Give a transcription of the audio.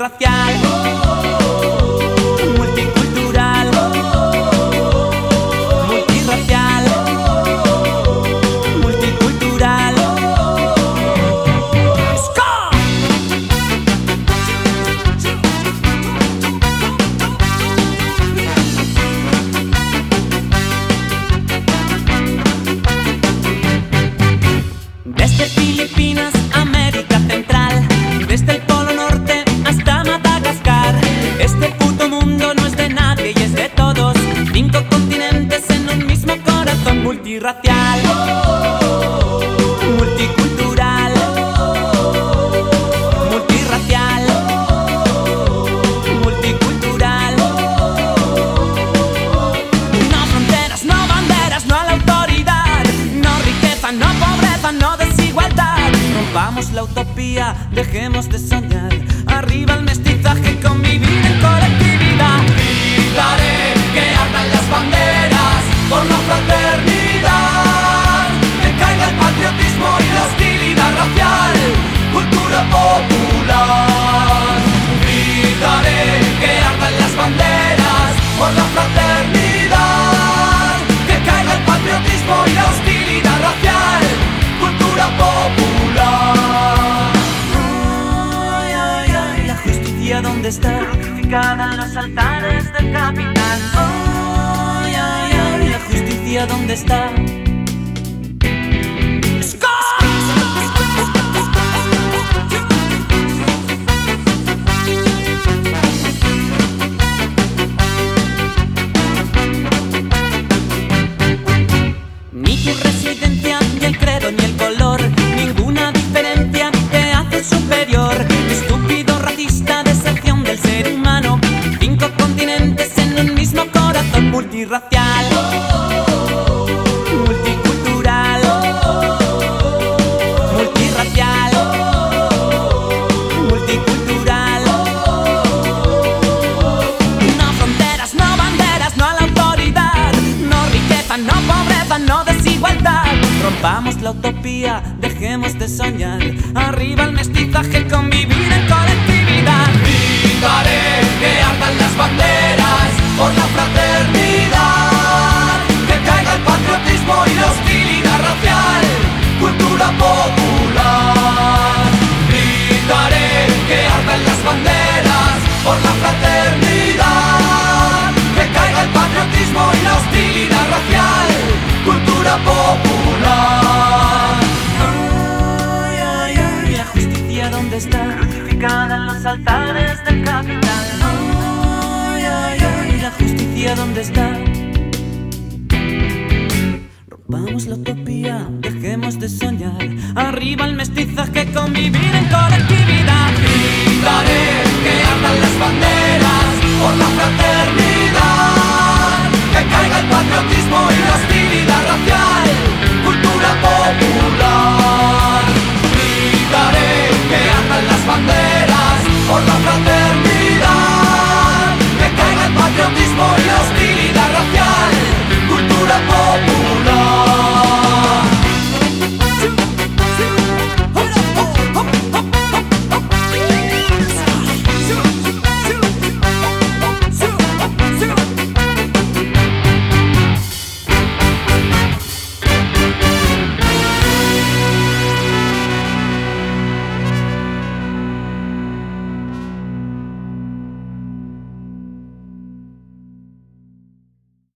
multirracial. Cinco continentes en un mismo corazón multirracial, multicultural, multirracial, multicultural. No fronteras, no banderas, no a la autoridad, no riqueza, no pobreza, no desigualdad. Rompamos la utopía, dejemos de soñar. Arriba el mestizaje, convivir en colectividad. capitán. Ay, ay, ay, la justicia, ¿dónde está? Rompamos la utopía, dejemos de soñar. Arriba el mestizaje, convivir en colectividad. Gritaré que hasta está crucificada en los altares del capital. Ay, ay, ay, la justicia dónde está. Rompamos la utopía, dejemos de soñar. Arriba el mestizaje, convivir en colectividad.